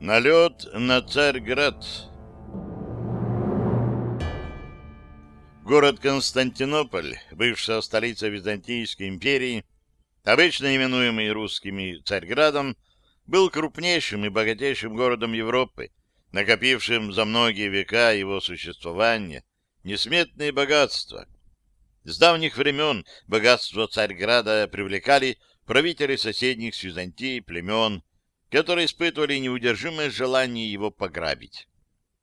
Налет на Царьград Город Константинополь, бывшая столица Византийской империи, обычно именуемый русскими Царьградом, был крупнейшим и богатейшим городом Европы, накопившим за многие века его существования несметные богатства. С давних времен богатство Царьграда привлекали правители соседних с Византией племен, которые испытывали неудержимое желание его пограбить.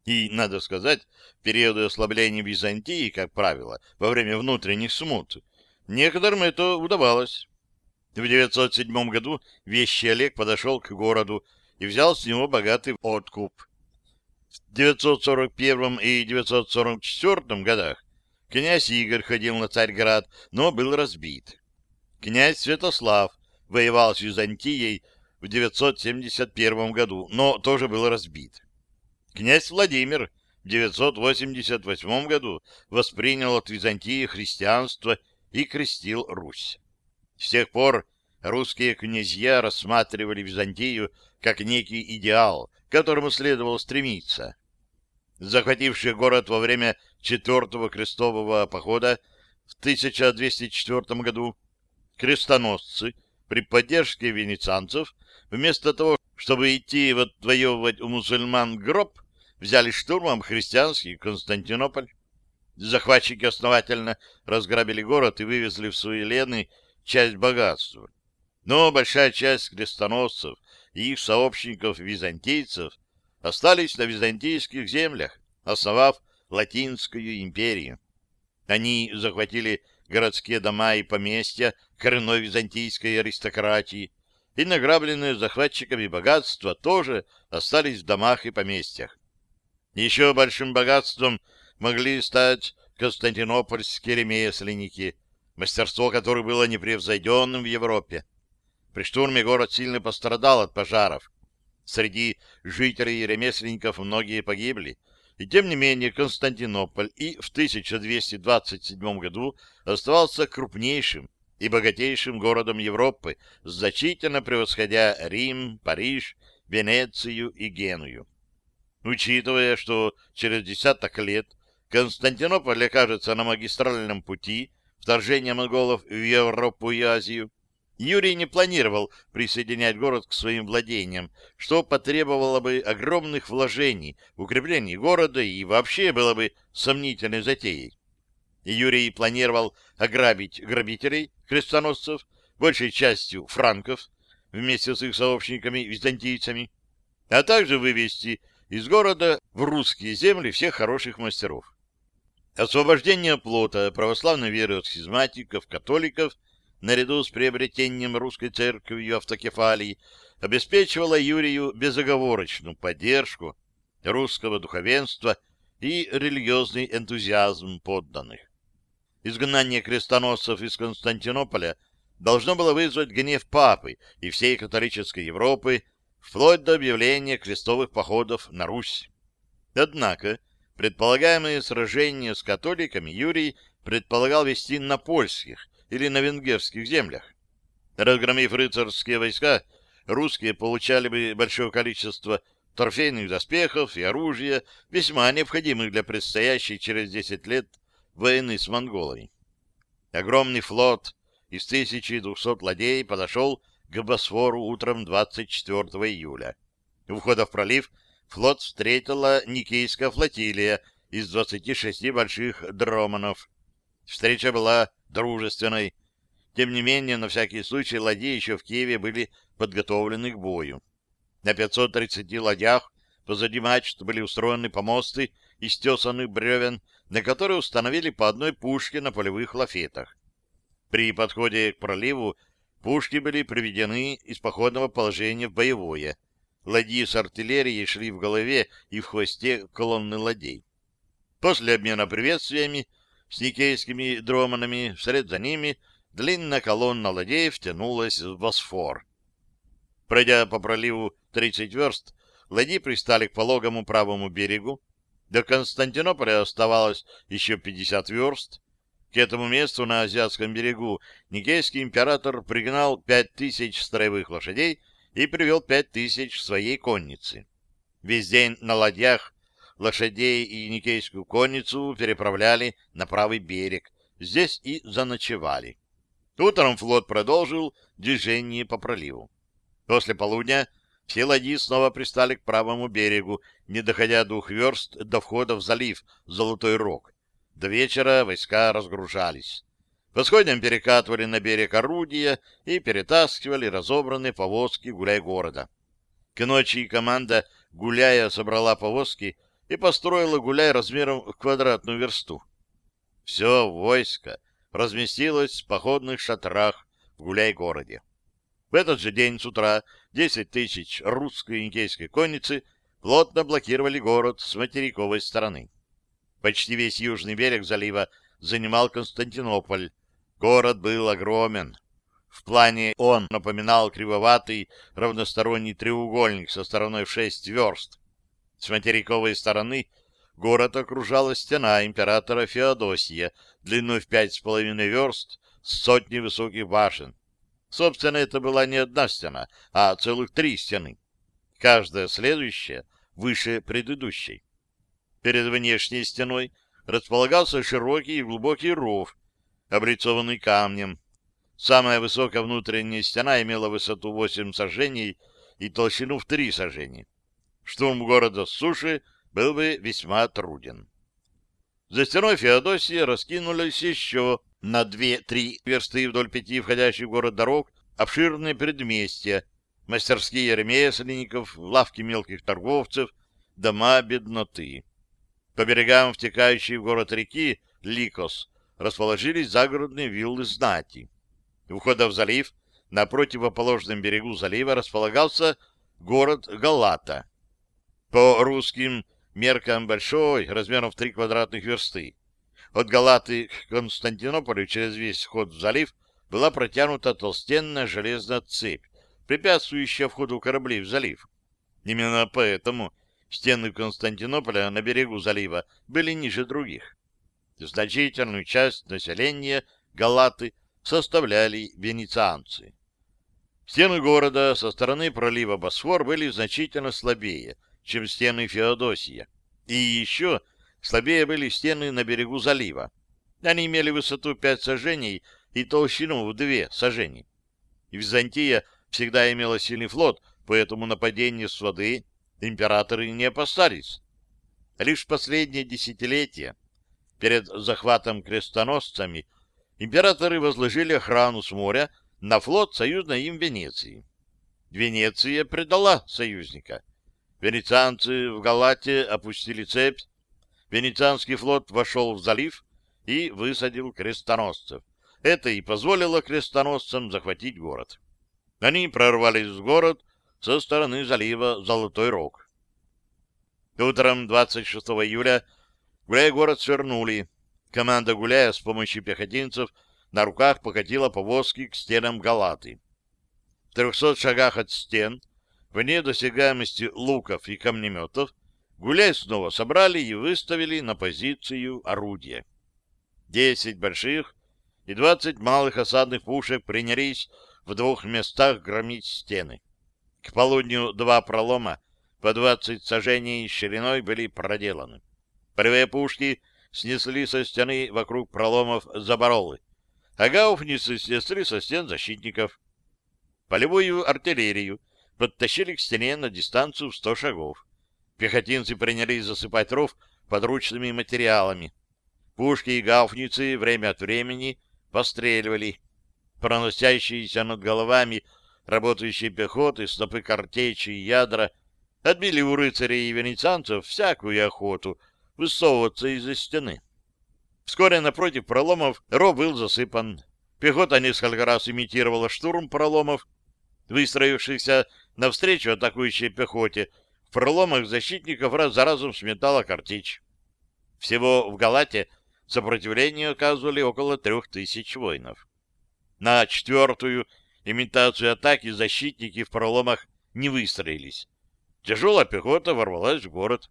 И, надо сказать, в периоды ослабления Византии, как правило, во время внутренних смут, некоторым это удавалось. В 907 году вещий Олег подошел к городу и взял с него богатый откуп. В 941 и 944 годах князь Игорь ходил на Царьград, но был разбит. Князь Святослав воевал с Византией в 971 году, но тоже был разбит. Князь Владимир в 988 году воспринял от Византии христианство и крестил Русь. С тех пор русские князья рассматривали Византию как некий идеал, к которому следовало стремиться. Захватившие город во время Четвертого крестового похода в 1204 году, крестоносцы при поддержке венецианцев вместо того, чтобы идти отвоевывать у мусульман гроб, взяли штурмом христианский Константинополь. Захватчики основательно разграбили город и вывезли в свои лены часть богатства. Но большая часть крестоносцев и их сообщников-византийцев остались на византийских землях, основав Латинскую империю. Они захватили городские дома и поместья коренной византийской аристократии, и награбленные захватчиками богатства тоже остались в домах и поместьях. Еще большим богатством могли стать константинопольские ремесленники, мастерство которых было непревзойденным в Европе. При штурме город сильно пострадал от пожаров. Среди жителей и ремесленников многие погибли, и тем не менее Константинополь и в 1227 году оставался крупнейшим и богатейшим городом Европы, значительно превосходя Рим, Париж, Венецию и Геную. Учитывая, что через десяток лет Константинополь окажется на магистральном пути вторжения монголов в Европу и Азию, Юрий не планировал присоединять город к своим владениям, что потребовало бы огромных вложений в укрепление города и вообще было бы сомнительной затеей. Юрий планировал ограбить грабителей, крестоносцев, большей частью франков, вместе с их сообщниками-византийцами, а также вывести из города в русские земли всех хороших мастеров. Освобождение плота православной веры от схизматиков, католиков – наряду с приобретением русской церковью автокефалии, обеспечивала Юрию безоговорочную поддержку русского духовенства и религиозный энтузиазм подданных. Изгнание крестоносцев из Константинополя должно было вызвать гнев папы и всей католической Европы вплоть до объявления крестовых походов на Русь. Однако предполагаемые сражения с католиками Юрий предполагал вести на польских или на венгерских землях. Разгромив рыцарские войска, русские получали бы большое количество торфейных доспехов и оружия, весьма необходимых для предстоящей через 10 лет войны с монголами. Огромный флот из 1200 ладей подошел к Босфору утром 24 июля. У входа в пролив флот встретила Никейская флотилия из 26 больших дроманов. Встреча была дружественной. Тем не менее, на всякий случай ладьи еще в Киеве были подготовлены к бою. На 530 ладьях позади мачт были устроены помосты из тесанных бревен, на которые установили по одной пушке на полевых лафетах. При подходе к проливу пушки были приведены из походного положения в боевое. Ладьи с артиллерией шли в голове и в хвосте колонны ладей. После обмена приветствиями с никейскими дроманами, вслед за ними длинная колонна ладей втянулась в Босфор. Пройдя по проливу 30 верст, ладьи пристали к пологому правому берегу. До Константинополя оставалось еще 50 верст. К этому месту на Азиатском берегу Никейский император пригнал пять тысяч строевых лошадей и привел пять тысяч своей конницы. Весь день на ладьях лошадей и Никейскую конницу переправляли на правый берег, здесь и заночевали. Утром флот продолжил движение по проливу. После полудня все ладьи снова пристали к правому берегу, не доходя двух верст до входа в залив Золотой Рог. До вечера войска разгружались. Восходням перекатывали на берег орудия и перетаскивали разобранные повозки гуляй города. К ночи команда гуляя собрала повозки и построила гуляй размером в квадратную версту. Все войско разместилось в походных шатрах в гуляй-городе. В этот же день с утра 10 тысяч русской и индейской конницы плотно блокировали город с материковой стороны. Почти весь южный берег залива занимал Константинополь. Город был огромен. В плане он напоминал кривоватый равносторонний треугольник со стороной в шесть верст. С материковой стороны город окружала стена императора Феодосия длиной в пять с половиной верст с сотней высоких башен. Собственно, это была не одна стена, а целых три стены. Каждая следующая выше предыдущей. Перед внешней стеной располагался широкий и глубокий ров, облицованный камнем. Самая высокая внутренняя стена имела высоту 8 сажений и толщину в 3 сажения. Штурм города с суши был бы весьма труден. За стеной Феодосии раскинулись еще на 2-3 версты вдоль пяти входящих в город дорог обширные предместья, мастерские ремесленников, лавки мелких торговцев, дома бедноты. По берегам втекающей в город реки Ликос расположились загородные виллы знати. У входа в залив на противоположном берегу залива располагался город Галата. По русским меркам большой, размером в три квадратных версты. От Галаты к Константинополю через весь вход в залив была протянута толстенная железная цепь, препятствующая входу кораблей в залив. Именно поэтому Стены Константинополя на берегу залива были ниже других. Значительную часть населения Галаты составляли венецианцы. Стены города со стороны пролива Босфор были значительно слабее, чем стены Феодосия. И еще слабее были стены на берегу залива. Они имели высоту 5 сажений и толщину в 2 сажений. Византия всегда имела сильный флот, поэтому нападение с воды императоры не опасались. Лишь в последнее десятилетие, перед захватом крестоносцами, императоры возложили охрану с моря на флот союзной им Венеции. Венеция предала союзника. Венецианцы в Галате опустили цепь, венецианский флот вошел в залив и высадил крестоносцев. Это и позволило крестоносцам захватить город. Они прорвались в город со стороны залива Золотой Рог. Утром 26 июля Гуляй-город свернули. Команда Гуляя с помощью пехотинцев на руках покатила повозки к стенам Галаты. В трехсот шагах от стен, вне досягаемости луков и камнеметов, Гуляй снова собрали и выставили на позицию орудия. Десять больших и двадцать малых осадных пушек принялись в двух местах громить стены. К полудню два пролома по двадцать сажений шириной были проделаны. Полевые пушки снесли со стены вокруг проломов заборолы, а гауфницы снесли со стен защитников. Полевую артиллерию подтащили к стене на дистанцию в сто шагов. Пехотинцы принялись засыпать ров подручными материалами. Пушки и гауфницы время от времени постреливали. Проносящиеся над головами работающие пехоты, снопы картечи и ядра отбили у рыцарей и венецианцев всякую охоту высовываться из-за стены. Вскоре напротив проломов ров был засыпан. Пехота несколько раз имитировала штурм проломов, выстроившихся навстречу атакующей пехоте. В проломах защитников раз за разом сметала картечь. Всего в Галате сопротивление оказывали около трех тысяч воинов. На четвертую имитацию атаки защитники в проломах не выстроились. Тяжелая пехота ворвалась в город.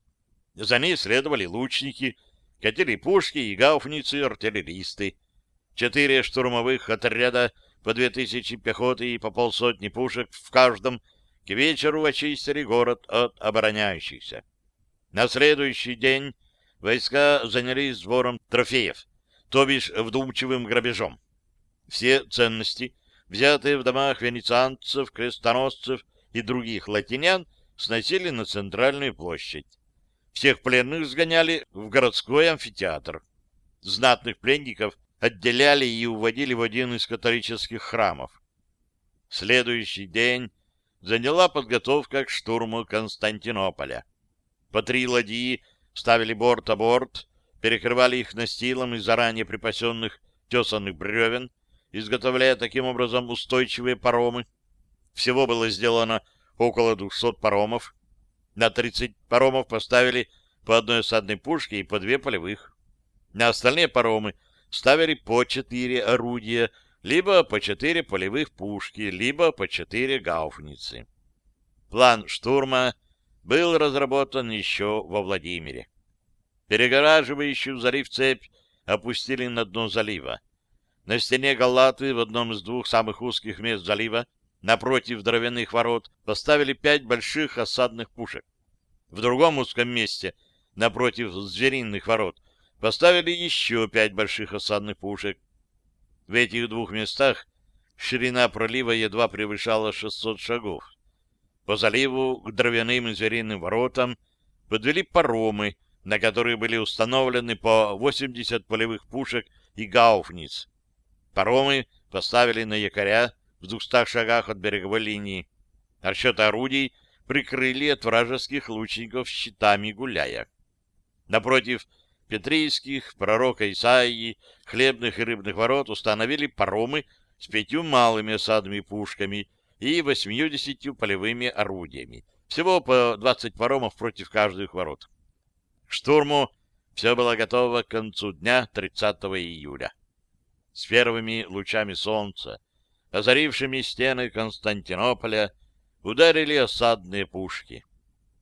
За ней следовали лучники, катили пушки и гауфницы артиллеристы. четыре штурмовых отряда по две тысячи пехоты и по полсотни пушек в каждом к вечеру очистили город от обороняющихся. На следующий день войска занялись сбором трофеев, то бишь вдумчивым грабежом. Все ценности, взятые в домах венецианцев, крестоносцев и других латинян, сносили на центральную площадь. Всех пленных сгоняли в городской амфитеатр. Знатных пленников отделяли и уводили в один из католических храмов. Следующий день заняла подготовка к штурму Константинополя. По три ладьи ставили борт о борт, перекрывали их настилом из заранее припасенных тесанных бревен, изготовляя таким образом устойчивые паромы. Всего было сделано около 200 паромов. На 30 паромов поставили по одной осадной пушке и по две полевых. На остальные паромы ставили по четыре орудия, либо по четыре полевых пушки, либо по четыре гауфницы. План штурма был разработан еще во Владимире. Перегораживающую залив цепь опустили на дно залива. На стене Галаты в одном из двух самых узких мест залива напротив дровяных ворот поставили пять больших осадных пушек. В другом узком месте, напротив звериных ворот, поставили еще пять больших осадных пушек. В этих двух местах ширина пролива едва превышала 600 шагов. По заливу к дровяным и звериным воротам подвели паромы, на которые были установлены по 80 полевых пушек и гауфниц. Паромы поставили на якоря в двухстах шагах от береговой линии. Расчеты орудий прикрыли от вражеских лучников щитами гуляя. Напротив Петрийских, пророка Исаии, хлебных и рыбных ворот установили паромы с пятью малыми осадными пушками и восьмидесятью полевыми орудиями. Всего по двадцать паромов против каждых ворот. К штурму все было готово к концу дня 30 июля. С первыми лучами солнца, озарившими стены Константинополя, ударили осадные пушки.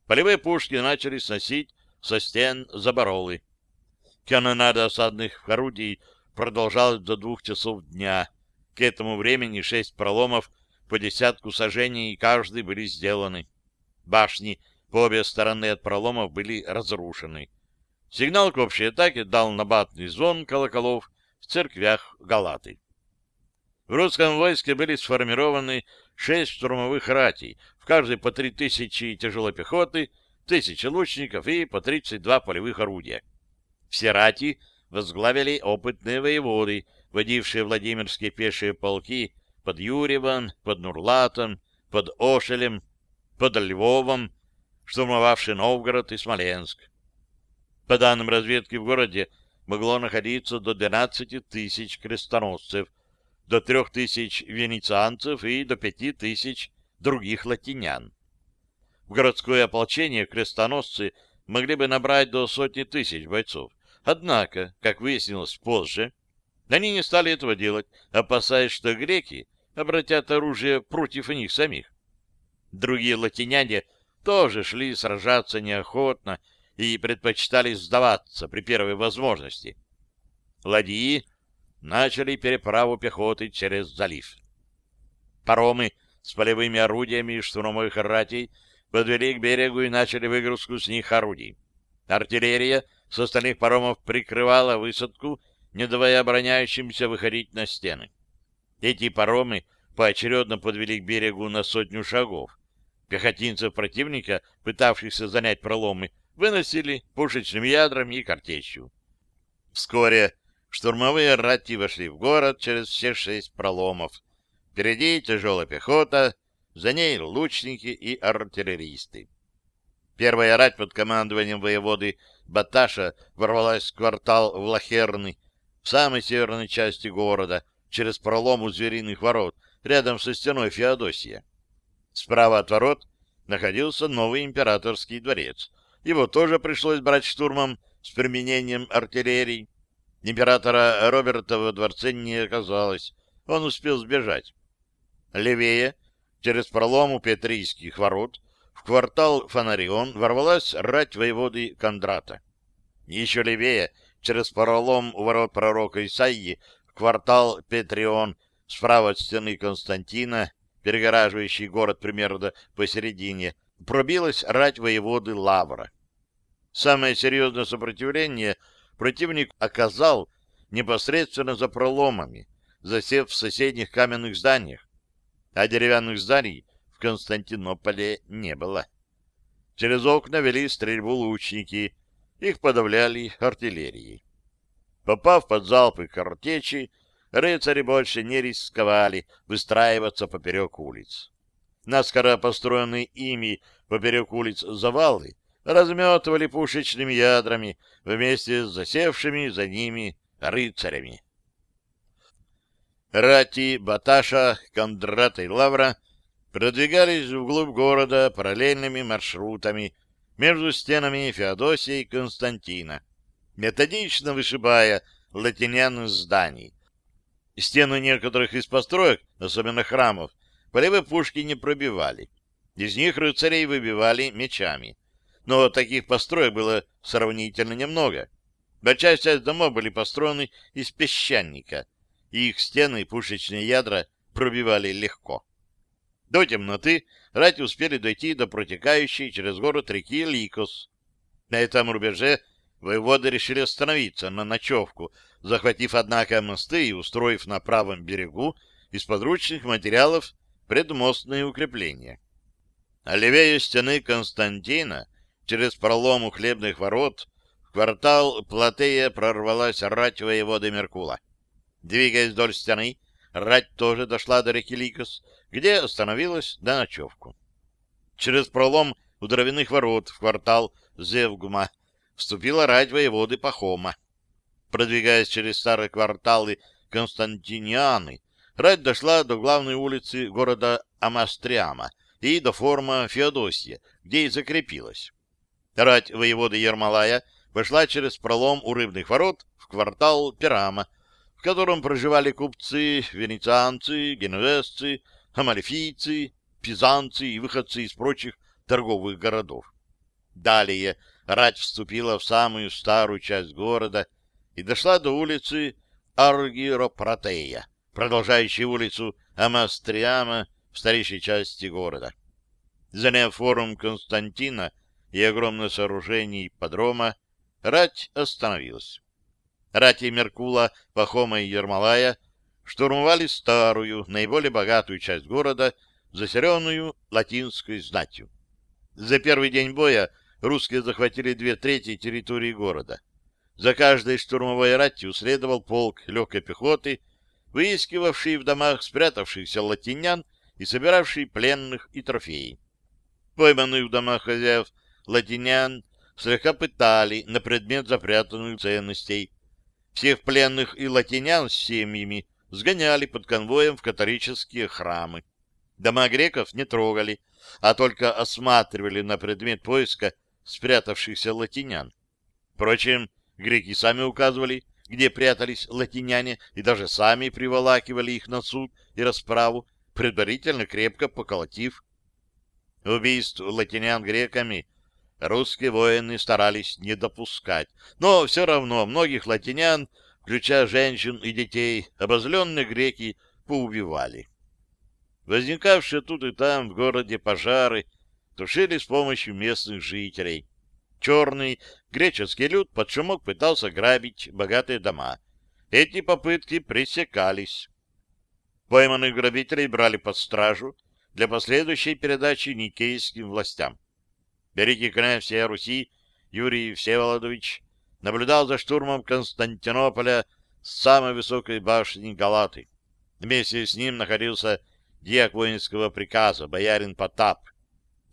Полевые пушки начали сносить со стен заборолы. Канонада осадных орудий продолжалась до двух часов дня. К этому времени шесть проломов по десятку сажений каждый были сделаны. Башни по обе стороны от проломов были разрушены. Сигнал к общей атаке дал набатный звон колоколов в церквях Галаты. В русском войске были сформированы шесть штурмовых ратей, в каждой по три тысячи тяжелой пехоты, тысячи лучников и по тридцать два полевых орудия. Все рати возглавили опытные воеводы, водившие Владимирские пешие полки под Юрьевом, под Нурлатом, под Ошелем, под Львовом, штурмовавшие Новгород и Смоленск. По данным разведки в городе могло находиться до 12 тысяч крестоносцев, до 3 тысяч венецианцев и до 5 тысяч других латинян. В городское ополчение крестоносцы могли бы набрать до сотни тысяч бойцов, Однако, как выяснилось позже, они не стали этого делать, опасаясь, что греки обратят оружие против них самих. Другие латиняне тоже шли сражаться неохотно и предпочитали сдаваться при первой возможности. Ладьи начали переправу пехоты через залив. Паромы с полевыми орудиями штурмовых ратей подвели к берегу и начали выгрузку с них орудий. Артиллерия с остальных паромов прикрывала высадку, не давая обороняющимся выходить на стены. Эти паромы поочередно подвели к берегу на сотню шагов. Пехотинцев противника, пытавшихся занять проломы, выносили пушечными ядрами и картечью. Вскоре штурмовые рати вошли в город через все шесть проломов. Впереди тяжелая пехота, за ней лучники и артиллеристы. Первая рать под командованием воеводы Баташа ворвалась в квартал Влахерны, в самой северной части города, через пролом у звериных ворот, рядом со стеной Феодосия. Справа от ворот находился новый императорский дворец. Его тоже пришлось брать штурмом с применением артиллерии. Императора Роберта во дворце не оказалось. Он успел сбежать. Левее, через пролом у Петрийских ворот, в квартал Фонарион ворвалась рать воеводы Кондрата. Еще левее, через пролом у ворот пророка Исаии, в квартал Петрион справа от стены Константина, перегораживающий город примерно посередине, пробилась рать воеводы Лавра. Самое серьезное сопротивление противник оказал непосредственно за проломами, засев в соседних каменных зданиях, а деревянных зданий Константинополе не было. Через окна вели стрельбу лучники, их подавляли артиллерией. Попав под залпы картечи, рыцари больше не рисковали выстраиваться поперек улиц. Наскоро построенные ими поперек улиц завалы разметывали пушечными ядрами вместе с засевшими за ними рыцарями. Рати, Баташа, Кондрата и Лавра продвигались вглубь города параллельными маршрутами между стенами Феодосии и Константина, методично вышибая латинян из зданий. Стены некоторых из построек, особенно храмов, полевые пушки не пробивали. Из них рыцарей выбивали мечами. Но таких построек было сравнительно немного. Большая часть домов были построены из песчаника, и их стены и пушечные ядра пробивали легко. До темноты рати успели дойти до протекающей через город реки Ликос. На этом рубеже воеводы решили остановиться на ночевку, захватив, однако, мосты и устроив на правом берегу из подручных материалов предмостные укрепления. А левее стены Константина, через пролом у хлебных ворот, в квартал Платея прорвалась рать воеводы Меркула. Двигаясь вдоль стены, рать тоже дошла до реки Ликос, где остановилась на ночевку. Через пролом у дровяных ворот в квартал Зевгума вступила рать воеводы Пахома. Продвигаясь через старые кварталы Константинианы, рать дошла до главной улицы города Амастриама и до форума Феодосия, где и закрепилась. Рать воеводы Ермолая вошла через пролом у рыбных ворот в квартал Пирама, котором проживали купцы, венецианцы, генуэзцы, амальфийцы, пизанцы и выходцы из прочих торговых городов. Далее рать вступила в самую старую часть города и дошла до улицы Аргиропратея, продолжающей улицу Амастриама в старейшей части города. Заняв форум Константина и огромное сооружение подрома, рать остановилась. Рати Меркула, Пахома и Ермолая штурмовали старую, наиболее богатую часть города, заселенную латинской знатью. За первый день боя русские захватили две трети территории города. За каждой штурмовой ратью следовал полк легкой пехоты, выискивавший в домах спрятавшихся латинян и собиравший пленных и трофеи. Пойманных в домах хозяев латинян слегка пытали на предмет запрятанных ценностей. Всех пленных и латинян с семьями сгоняли под конвоем в католические храмы. Дома греков не трогали, а только осматривали на предмет поиска спрятавшихся латинян. Впрочем, греки сами указывали, где прятались латиняне, и даже сами приволакивали их на суд и расправу, предварительно крепко поколотив. Убийств латинян греками русские воины старались не допускать, но все равно многих латинян включая женщин и детей, обозленные греки поубивали. Возникавшие тут и там в городе пожары тушили с помощью местных жителей. Черный греческий люд под шумок пытался грабить богатые дома. Эти попытки пресекались. Пойманных грабителей брали под стражу для последующей передачи никейским властям. Великий князь всей Руси Юрий Всеволодович наблюдал за штурмом Константинополя с самой высокой башни Галаты. Вместе с ним находился диак воинского приказа, боярин Потап,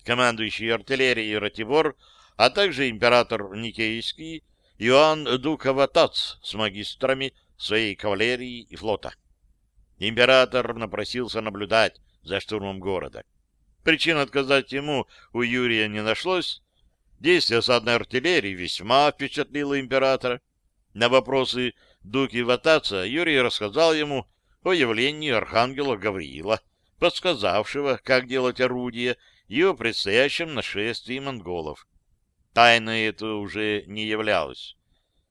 командующий артиллерией Ратибор, а также император Никейский Иоанн Духоватац с магистрами своей кавалерии и флота. Император напросился наблюдать за штурмом города. Причин отказать ему у Юрия не нашлось, Действие осадной артиллерии весьма впечатлило императора. На вопросы Дуки Ватаца Юрий рассказал ему о явлении архангела Гавриила, подсказавшего, как делать орудие, и о предстоящем нашествии монголов. Тайной это уже не являлось.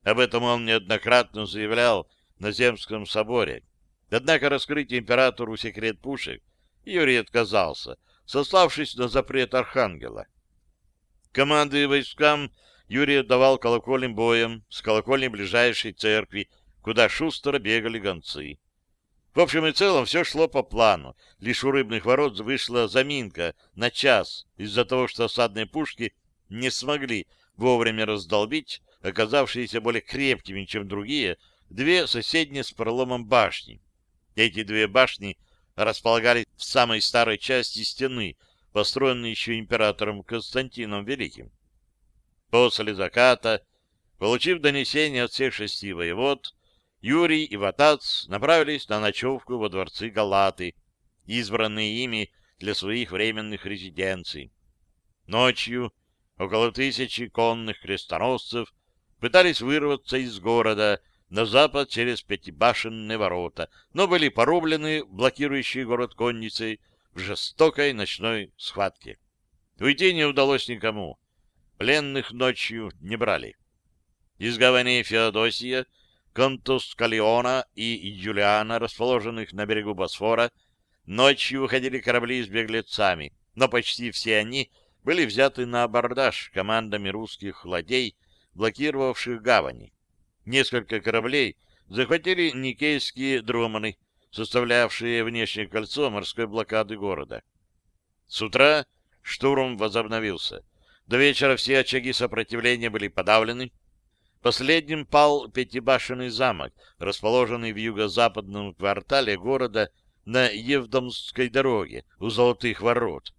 Об этом он неоднократно заявлял на Земском соборе. Однако раскрыть императору секрет пушек Юрий отказался, сославшись на запрет архангела. Команды войскам Юрий отдавал колокольным боем с колокольни ближайшей церкви, куда шустро бегали гонцы. В общем и целом все шло по плану. Лишь у рыбных ворот вышла заминка на час из-за того, что осадные пушки не смогли вовремя раздолбить оказавшиеся более крепкими, чем другие, две соседние с проломом башни. Эти две башни располагались в самой старой части стены, построенной еще императором Константином Великим. После заката, получив донесение от всех шести воевод, Юрий и Ватац направились на ночевку во дворцы Галаты, избранные ими для своих временных резиденций. Ночью около тысячи конных крестоносцев пытались вырваться из города на запад через пятибашенные ворота, но были порублены блокирующие город конницей в жестокой ночной схватке. Уйти не удалось никому. Пленных ночью не брали. Из гавани Феодосия Контус Калиона и Юлиана, расположенных на берегу Босфора, ночью выходили корабли с беглецами, но почти все они были взяты на абордаж командами русских ладей, блокировавших гавани. Несколько кораблей захватили никейские дроманы, составлявшие внешнее кольцо морской блокады города. С утра штурм возобновился. До вечера все очаги сопротивления были подавлены, Последним пал пятибашенный замок, расположенный в юго-западном квартале города на Евдомской дороге у Золотых ворот.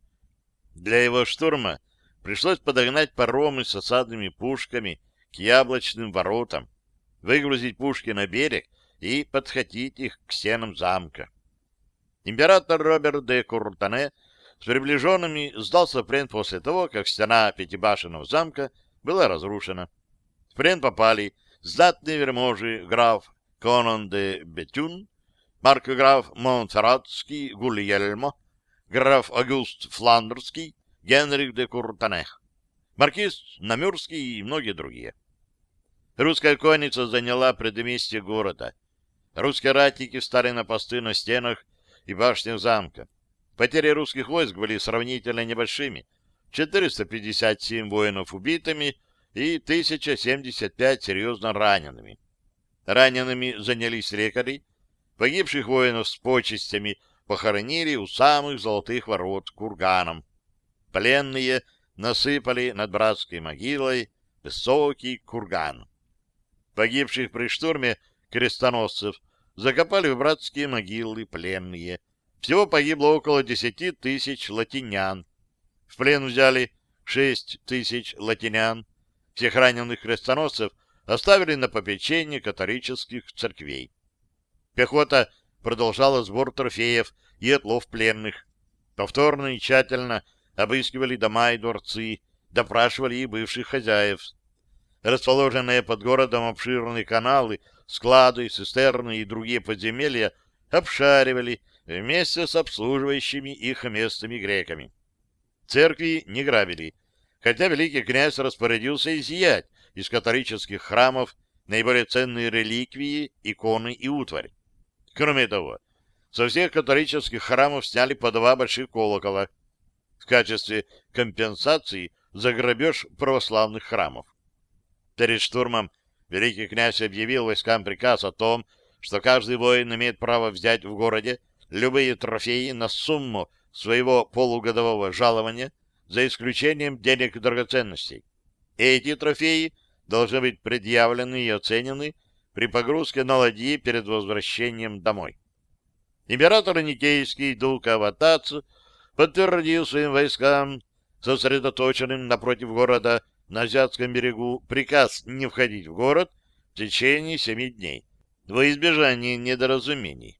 Для его штурма пришлось подогнать паромы с осадными пушками к яблочным воротам, выгрузить пушки на берег и подхватить их к стенам замка. Император Роберт де Куртане с приближенными сдался в плен после того, как стена пятибашенного замка была разрушена. В плен попали знатные верможи граф Конан де Бетюн, маркграф Монферратский Гульельмо, граф Агуст Фландерский, Генрих де Куртанех, маркиз Намюрский и многие другие. Русская конница заняла предместье города. Русские ратники встали на посты на стенах и башнях замка. Потери русских войск были сравнительно небольшими. 457 воинов убитыми и 1075 серьезно ранеными. Ранеными занялись лекари, погибших воинов с почестями похоронили у самых золотых ворот курганом. Пленные насыпали над братской могилой высокий курган. Погибших при штурме крестоносцев закопали в братские могилы пленные. Всего погибло около десяти тысяч латинян. В плен взяли шесть тысяч латинян, всех раненых крестоносцев оставили на попечение католических церквей. Пехота продолжала сбор трофеев и отлов пленных. Повторно и тщательно обыскивали дома и дворцы, допрашивали и бывших хозяев. Расположенные под городом обширные каналы, склады, цистерны и другие подземелья обшаривали вместе с обслуживающими их местными греками. Церкви не грабили, хотя великий князь распорядился изъять из католических храмов наиболее ценные реликвии, иконы и утварь. Кроме того, со всех католических храмов сняли по два больших колокола в качестве компенсации за грабеж православных храмов. Перед штурмом великий князь объявил войскам приказ о том, что каждый воин имеет право взять в городе любые трофеи на сумму своего полугодового жалования за исключением денег и драгоценностей. Эти трофеи должны быть предъявлены и оценены при погрузке на ладьи перед возвращением домой. Император Никейский Дука Ватац подтвердил своим войскам, сосредоточенным напротив города на Азиатском берегу, приказ не входить в город в течение семи дней, во избежание недоразумений.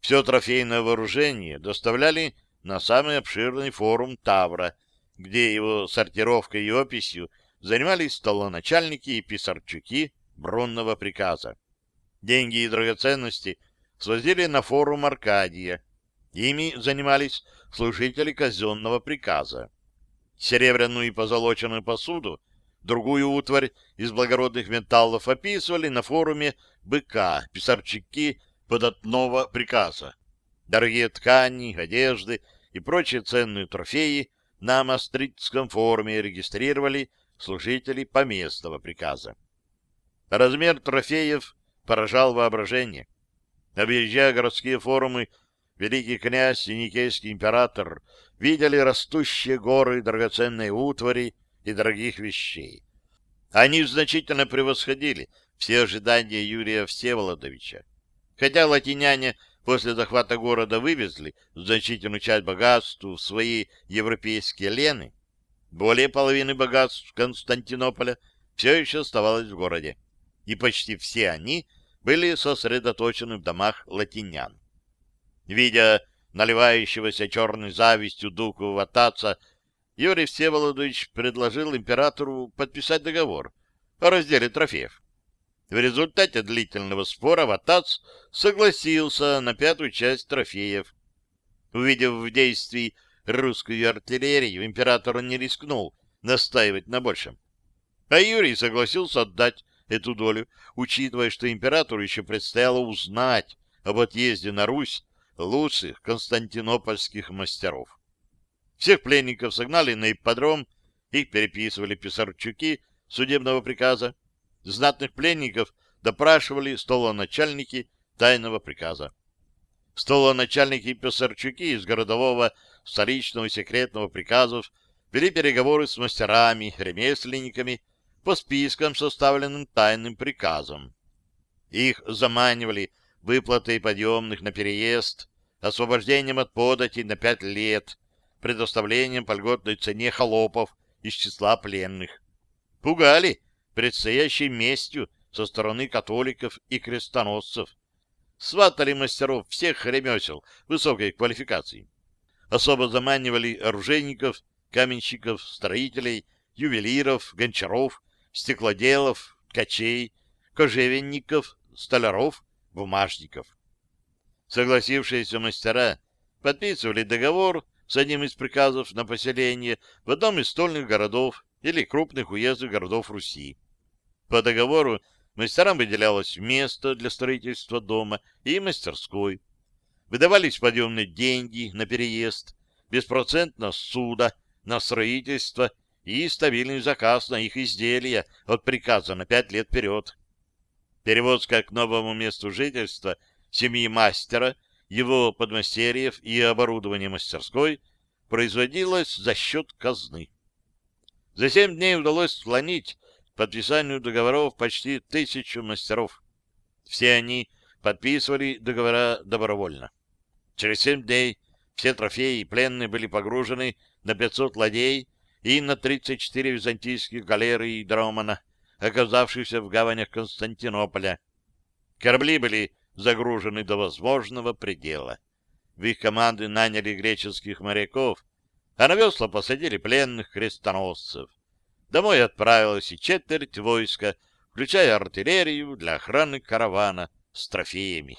Все трофейное вооружение доставляли на самый обширный форум Тавра, где его сортировкой и описью занимались столоначальники и писарчуки бронного приказа. Деньги и драгоценности свозили на форум Аркадия. Ими занимались служители казенного приказа. Серебряную и позолоченную посуду Другую утварь из благородных металлов описывали на форуме БК писарчики податного приказа. Дорогие ткани, одежды и прочие ценные трофеи на Мастритском форуме регистрировали служители поместного приказа. Размер трофеев поражал воображение. Объезжая городские форумы, великий князь и никейский император видели растущие горы драгоценной утвари и дорогих вещей. Они значительно превосходили все ожидания Юрия Всеволодовича. Хотя латиняне после захвата города вывезли значительную часть богатств в свои европейские лены, более половины богатств Константинополя все еще оставалось в городе, и почти все они были сосредоточены в домах латинян. Видя наливающегося черной завистью дуку Ватаца, Юрий Всеволодович предложил императору подписать договор о разделе трофеев. В результате длительного спора Ватац согласился на пятую часть трофеев. Увидев в действии русскую артиллерию, император не рискнул настаивать на большем. А Юрий согласился отдать эту долю, учитывая, что императору еще предстояло узнать об отъезде на Русь лучших константинопольских мастеров. Всех пленников согнали на ипподром, их переписывали писарчуки судебного приказа. Знатных пленников допрашивали столоначальники тайного приказа. Столоначальники и писарчуки из городового столичного секретного приказов вели переговоры с мастерами, ремесленниками по спискам, составленным тайным приказом. Их заманивали выплатой подъемных на переезд, освобождением от подати на пять лет, предоставлением по льготной цене холопов из числа пленных. Пугали предстоящей местью со стороны католиков и крестоносцев. Сватали мастеров всех ремесел высокой квалификации. Особо заманивали оружейников, каменщиков, строителей, ювелиров, гончаров, стеклоделов, ткачей, кожевенников, столяров, бумажников. Согласившиеся мастера подписывали договор с одним из приказов на поселение в одном из стольных городов или крупных уездов городов Руси. По договору мастерам выделялось место для строительства дома и мастерской. Выдавались подъемные деньги на переезд, беспроцентно суда на строительство и стабильный заказ на их изделия от приказа на пять лет вперед. Перевозка к новому месту жительства семьи мастера, его подмастерьев и оборудование мастерской производилась за счет казны. За семь дней удалось склонить к подписанию договоров почти тысячу мастеров. Все они подписывали договора добровольно. Через семь дней все трофеи и пленные были погружены на 500 ладей и на 34 византийских галеры и дромана, оказавшихся в гаванях Константинополя. Корабли были загружены до возможного предела. В их команды наняли греческих моряков, а на весла посадили пленных крестоносцев. Домой отправилась и четверть войска, включая артиллерию для охраны каравана с трофеями.